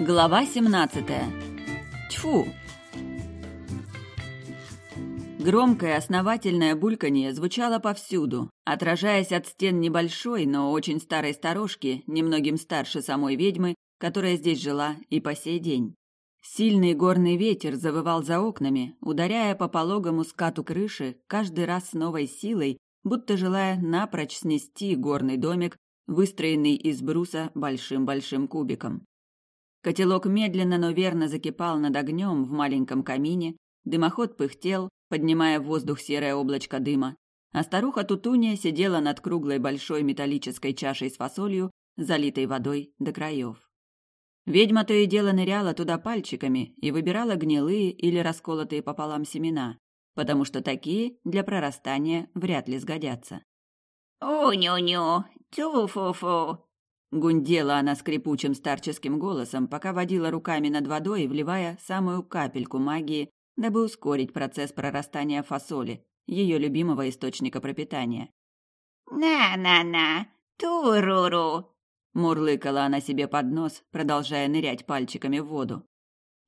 Глава 17. Тьфу. Громкое основательное бульканье звучало повсюду, отражаясь от стен небольшой, но очень старой сторожки, немногим старше самой ведьмы, которая здесь жила и по сей день. Сильный горный ветер завывал за окнами, ударяя по пологому скату крыши каждый раз с новой силой, будто желая напрочь снести горный домик, выстроенный из бруса большим-большим кубиком. Котелок медленно, но верно закипал над огнем в маленьком камине, дымоход пыхтел, поднимая в воздух серое облачко дыма, а старуха Тутуния сидела над круглой большой металлической чашей с фасолью, залитой водой до краев. Ведьма то и дело ныряла туда пальчиками и выбирала гнилые или расколотые пополам семена, потому что такие для прорастания вряд ли сгодятся. «У-ню-ню, тю-фу-фу», Гундела она скрипучим старческим голосом, пока водила руками над водой, вливая самую капельку магии, дабы ускорить процесс прорастания фасоли, ее любимого источника пропитания. «На-на-на, туруру!» Мурлыкала она себе под нос, продолжая нырять пальчиками в воду.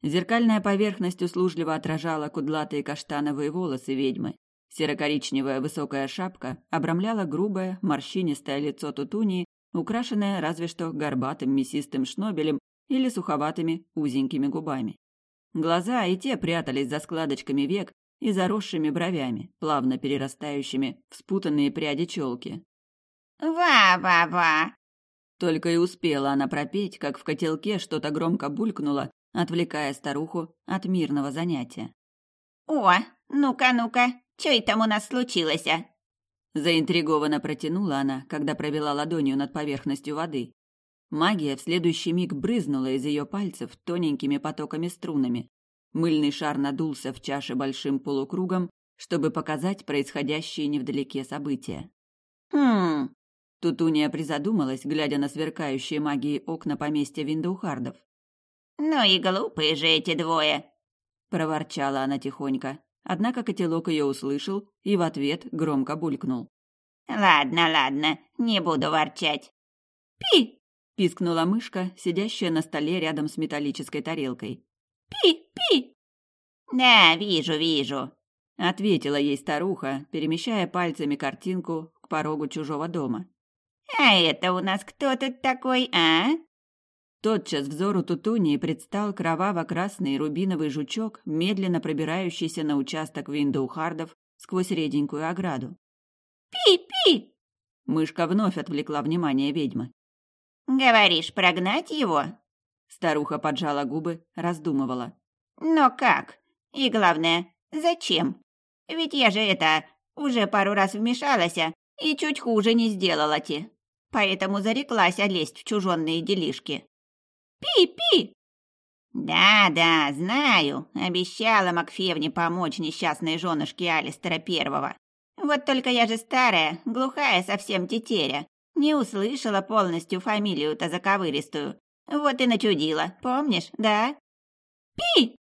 Зеркальная поверхность услужливо отражала кудлатые каштановые волосы ведьмы. Серо-коричневая высокая шапка обрамляла грубое, морщинистое лицо Тутунии украшенная разве что горбатым мясистым шнобелем или суховатыми узенькими губами. Глаза и те прятались за складочками век и заросшими бровями, плавно перерастающими в спутанные пряди челки. «Ва-ва-ва!» Только и успела она пропеть, как в котелке что-то громко булькнуло, отвлекая старуху от мирного занятия. «О, ну-ка, ну-ка, что это у нас случилось?» а? Заинтригованно протянула она, когда провела ладонью над поверхностью воды. Магия в следующий миг брызнула из ее пальцев тоненькими потоками струнами. Мыльный шар надулся в чаше большим полукругом, чтобы показать происходящие невдалеке события. «Хм...» Тутуния призадумалась, глядя на сверкающие магией окна поместья Виндоухардов. «Ну и глупые же эти двое!» – проворчала она тихонько. Однако котелок ее услышал и в ответ громко булькнул. «Ладно, ладно, не буду ворчать». «Пи!» – пискнула мышка, сидящая на столе рядом с металлической тарелкой. «Пи! Пи!» «Да, вижу, вижу», – ответила ей старуха, перемещая пальцами картинку к порогу чужого дома. «А это у нас кто тут такой, а?» Тотчас взору Тутунии предстал кроваво-красный рубиновый жучок, медленно пробирающийся на участок Виндоухардов сквозь реденькую ограду. «Пи-пи!» Мышка вновь отвлекла внимание ведьмы. «Говоришь, прогнать его?» Старуха поджала губы, раздумывала. «Но как? И главное, зачем? Ведь я же это, уже пару раз вмешалась, и чуть хуже не сделала те. Поэтому зареклась лезть в чужонные делишки. Пи-пи!» «Да-да, знаю. Обещала Макфевне помочь несчастной женушке Алистера Первого. Вот только я же старая, глухая совсем тетеря. Не услышала полностью фамилию-то заковыристую. Вот и начудила, помнишь, да?» «Пи!»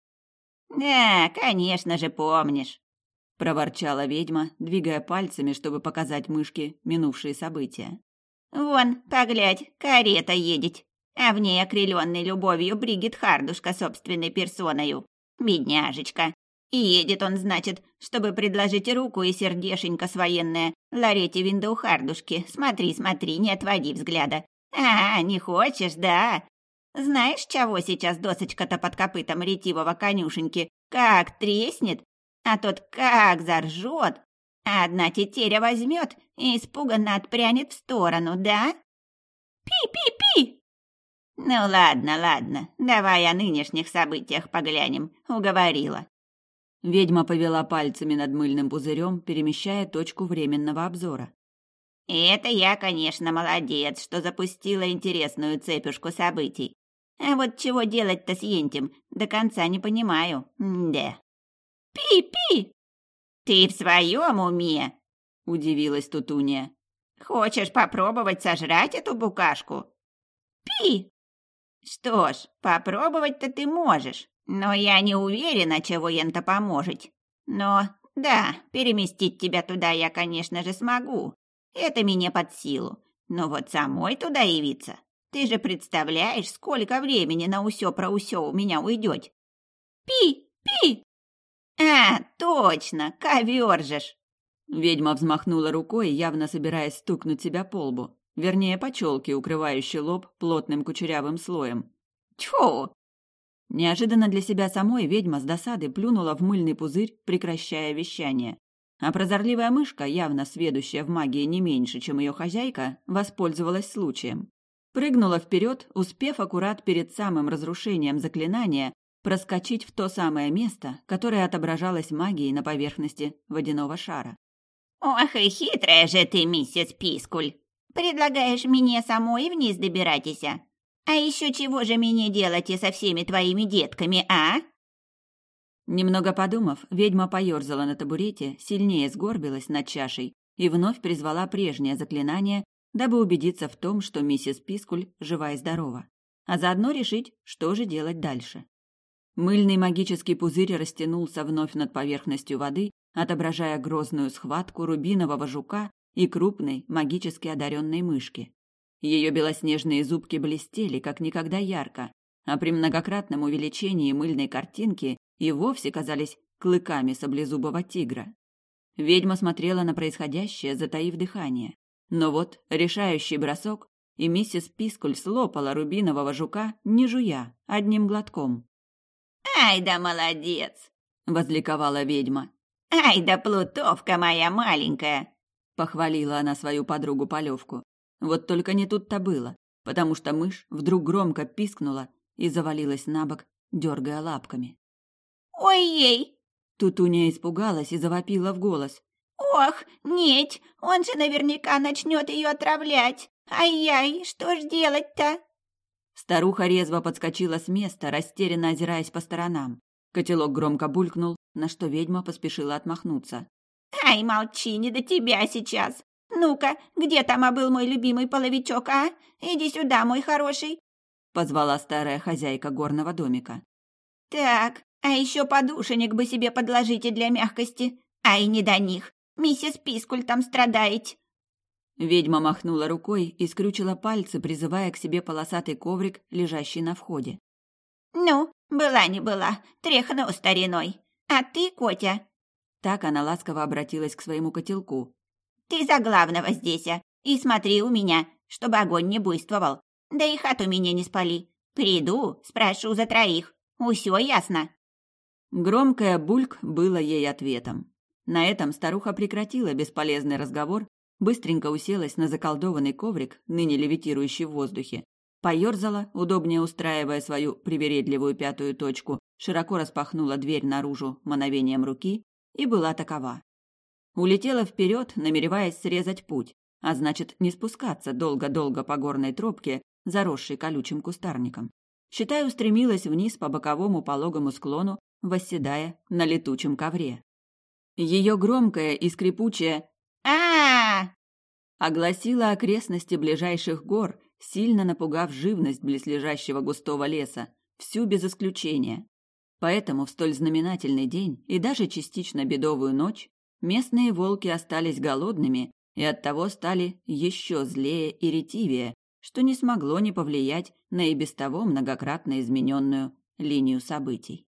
«Да, конечно же, помнишь», — проворчала ведьма, двигая пальцами, чтобы показать мышке минувшие события. «Вон, поглядь, карета едет а в ней окрыленный любовью Бригит Хардушка собственной персоною. Бедняжечка. И едет он, значит, чтобы предложить руку и сердешенько с военное Ларете Виндоухардушке. Смотри, смотри, не отводи взгляда. А, не хочешь, да? Знаешь, чего сейчас досочка-то под копытом ретивого конюшеньки? Как треснет, а тот как заржет. А одна тетеря возьмет и испуганно отпрянет в сторону, да? Пи-пи-пи! «Ну ладно, ладно, давай о нынешних событиях поглянем», — уговорила. Ведьма повела пальцами над мыльным пузырем, перемещая точку временного обзора. И это я, конечно, молодец, что запустила интересную цепюшку событий. А вот чего делать-то с Ентем, до конца не понимаю. да. Пи-пи! Ты в своем уме? Удивилась Тутуния. Хочешь попробовать сожрать эту букашку? Пи! Что ж, попробовать-то ты можешь, но я не уверена, чего ента поможет. Но, да, переместить тебя туда я, конечно же, смогу. Это мне под силу. Но вот самой туда явиться Ты же представляешь, сколько времени на усё про усё у меня уйдет? Пи, пи! А, точно, ковер же! Ведьма взмахнула рукой, явно собираясь стукнуть себя по лбу. Вернее, по челке, укрывающей лоб плотным кучерявым слоем. Тьфу! Неожиданно для себя самой ведьма с досады плюнула в мыльный пузырь, прекращая вещание. А прозорливая мышка, явно сведущая в магии не меньше, чем ее хозяйка, воспользовалась случаем. Прыгнула вперед, успев аккурат перед самым разрушением заклинания проскочить в то самое место, которое отображалось магией на поверхности водяного шара. «Ох и хитрая же ты, миссис Пискуль! Предлагаешь мне самой вниз добирайтесь? А еще чего же мне делать и со всеми твоими детками, а?» Немного подумав, ведьма поёрзала на табурете, сильнее сгорбилась над чашей и вновь призвала прежнее заклинание, дабы убедиться в том, что миссис Пискуль жива и здорова, а заодно решить, что же делать дальше. Мыльный магический пузырь растянулся вновь над поверхностью воды, отображая грозную схватку рубинового жука и крупной, магически одаренной мышки. Ее белоснежные зубки блестели, как никогда ярко, а при многократном увеличении мыльной картинки и вовсе казались клыками саблезубого тигра. Ведьма смотрела на происходящее, затаив дыхание. Но вот решающий бросок, и миссис Пискуль слопала рубинового жука, не жуя, одним глотком. «Ай да молодец!» — возликовала ведьма. «Ай да плутовка моя маленькая!» — похвалила она свою подругу Полевку. Вот только не тут-то было, потому что мышь вдруг громко пискнула и завалилась на бок, дергая лапками. «Ой-ей!» Тутуня испугалась и завопила в голос. «Ох, нет, он же наверняка начнет ее отравлять! Ай-яй, что ж делать-то?» Старуха резво подскочила с места, растерянно озираясь по сторонам. Котелок громко булькнул, на что ведьма поспешила отмахнуться. «Ай, молчи, не до тебя сейчас! Ну-ка, где там был мой любимый половичок, а? Иди сюда, мой хороший!» Позвала старая хозяйка горного домика. «Так, а еще подушенек бы себе подложите для мягкости. Ай, не до них. Миссис Пискуль там страдает!» Ведьма махнула рукой и скрючила пальцы, призывая к себе полосатый коврик, лежащий на входе. «Ну, была не была, тряхну стариной. А ты, Котя?» Так она ласково обратилась к своему котелку. «Ты за главного здесь, а? И смотри у меня, чтобы огонь не буйствовал. Да и хату меня не спали. Приду, спрошу за троих. Усё ясно?» Громкое бульк было ей ответом. На этом старуха прекратила бесполезный разговор, быстренько уселась на заколдованный коврик, ныне левитирующий в воздухе, поёрзала, удобнее устраивая свою привередливую пятую точку, широко распахнула дверь наружу мановением руки и была такова. Улетела вперед, намереваясь срезать путь, а значит, не спускаться долго-долго по горной тропке, заросшей колючим кустарником. Считай, устремилась вниз по боковому пологому склону, восседая на летучем ковре. Ее громкое и скрипучее а, огласило окрестности ближайших гор, сильно напугав живность близлежащего густого леса, всю без исключения. Поэтому в столь знаменательный день и даже частично бедовую ночь местные волки остались голодными и оттого стали еще злее и ретивее, что не смогло не повлиять на и без того многократно измененную линию событий.